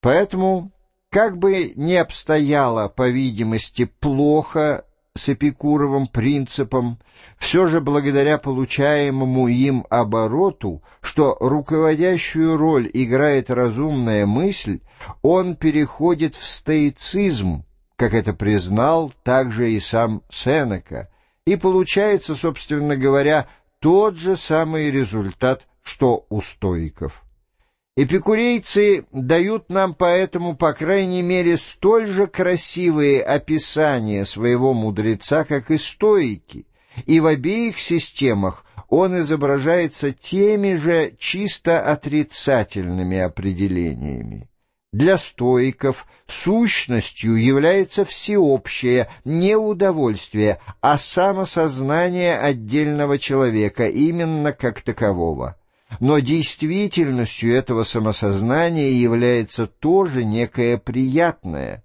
Поэтому, как бы ни обстояло, по видимости, плохо с Эпикуровым принципом, все же благодаря получаемому им обороту, что руководящую роль играет разумная мысль, он переходит в стоицизм, как это признал также и сам Сенека, и получается, собственно говоря, тот же самый результат, что у стоиков. Эпикурейцы дают нам поэтому, по крайней мере, столь же красивые описания своего мудреца, как и стоики, и в обеих системах он изображается теми же чисто отрицательными определениями. Для стоиков сущностью является всеобщее не удовольствие, а самосознание отдельного человека именно как такового но действительностью этого самосознания является тоже некое приятное.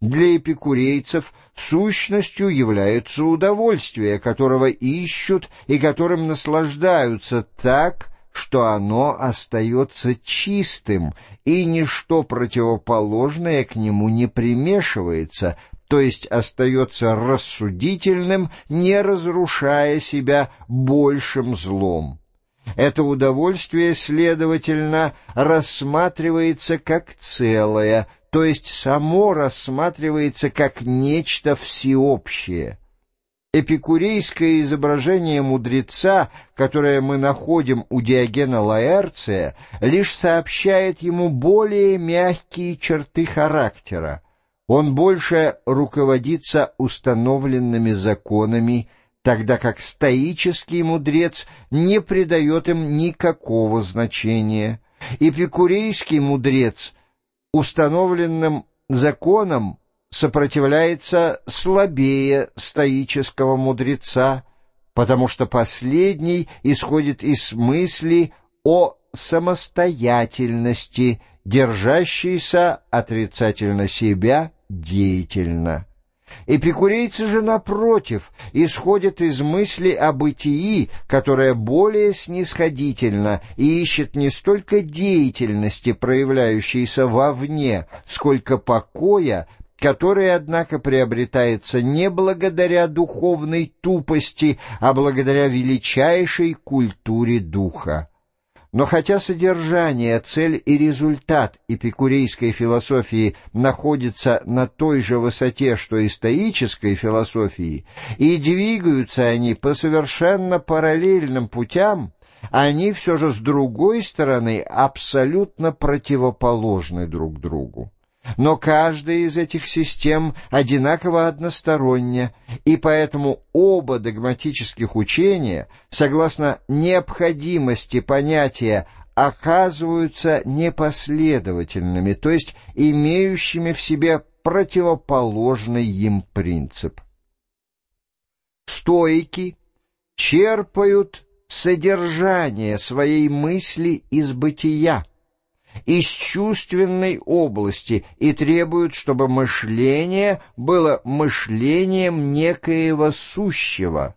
Для эпикурейцев сущностью является удовольствие, которого ищут и которым наслаждаются так, что оно остается чистым, и ничто противоположное к нему не примешивается, то есть остается рассудительным, не разрушая себя большим злом. Это удовольствие, следовательно, рассматривается как целое, то есть само рассматривается как нечто всеобщее. Эпикурейское изображение мудреца, которое мы находим у Диогена Лаэрция, лишь сообщает ему более мягкие черты характера. Он больше руководится установленными законами, тогда как стоический мудрец не придает им никакого значения. Эпикурейский мудрец установленным законом сопротивляется слабее стоического мудреца, потому что последний исходит из мысли о самостоятельности, держащейся отрицательно себя деятельно. Эпикурейцы же, напротив, исходят из мысли о бытии, которая более снисходительна и ищет не столько деятельности, проявляющейся вовне, сколько покоя, который, однако, приобретается не благодаря духовной тупости, а благодаря величайшей культуре духа. Но хотя содержание, цель и результат эпикурейской философии находятся на той же высоте, что и стоической философии, и двигаются они по совершенно параллельным путям, они все же с другой стороны абсолютно противоположны друг другу. Но каждая из этих систем одинаково односторонняя, и поэтому оба догматических учения, согласно необходимости понятия, оказываются непоследовательными, то есть имеющими в себе противоположный им принцип. Стоики черпают содержание своей мысли из бытия, из чувственной области и требуют, чтобы мышление было мышлением некоего сущего.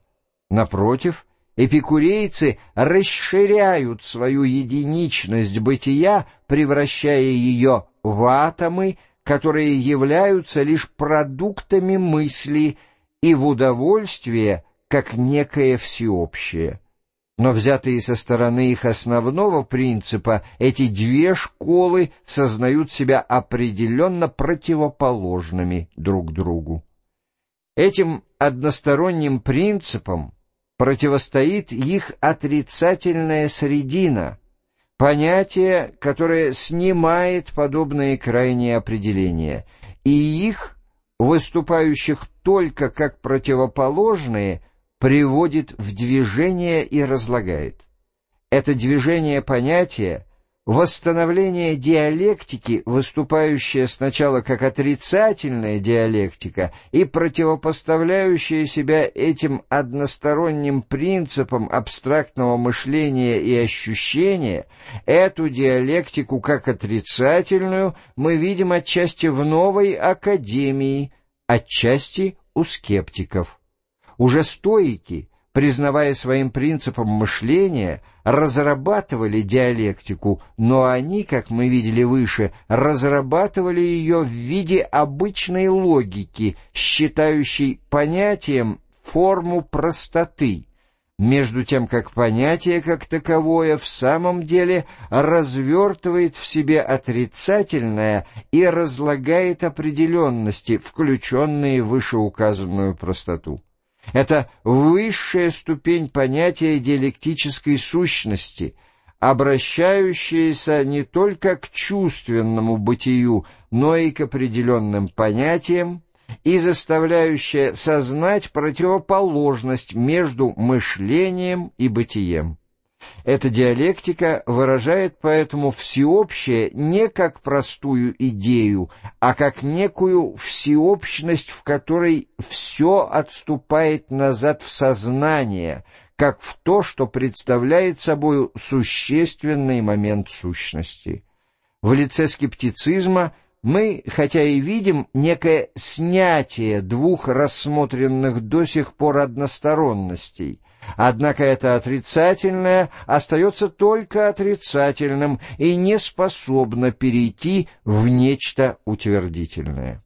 Напротив, эпикурейцы расширяют свою единичность бытия, превращая ее в атомы, которые являются лишь продуктами мысли и в удовольствие, как некое всеобщее но взятые со стороны их основного принципа, эти две школы сознают себя определенно противоположными друг другу. Этим односторонним принципам противостоит их отрицательная средина, понятие, которое снимает подобные крайние определения, и их, выступающих только как противоположные, приводит в движение и разлагает. Это движение понятия, восстановление диалектики, выступающая сначала как отрицательная диалектика и противопоставляющая себя этим односторонним принципам абстрактного мышления и ощущения, эту диалектику как отрицательную мы видим отчасти в новой академии, отчасти у скептиков. Уже стоики признавая своим принципом мышления, разрабатывали диалектику, но они, как мы видели выше, разрабатывали ее в виде обычной логики, считающей понятием форму простоты, между тем как понятие как таковое в самом деле развертывает в себе отрицательное и разлагает определенности, включенные в вышеуказанную простоту. Это высшая ступень понятия диалектической сущности, обращающаяся не только к чувственному бытию, но и к определенным понятиям, и заставляющая сознать противоположность между мышлением и бытием. Эта диалектика выражает поэтому всеобщее не как простую идею, а как некую всеобщность, в которой все отступает назад в сознание, как в то, что представляет собою существенный момент сущности. В лице скептицизма мы, хотя и видим некое снятие двух рассмотренных до сих пор односторонностей – Однако это отрицательное остается только отрицательным и не способно перейти в нечто утвердительное.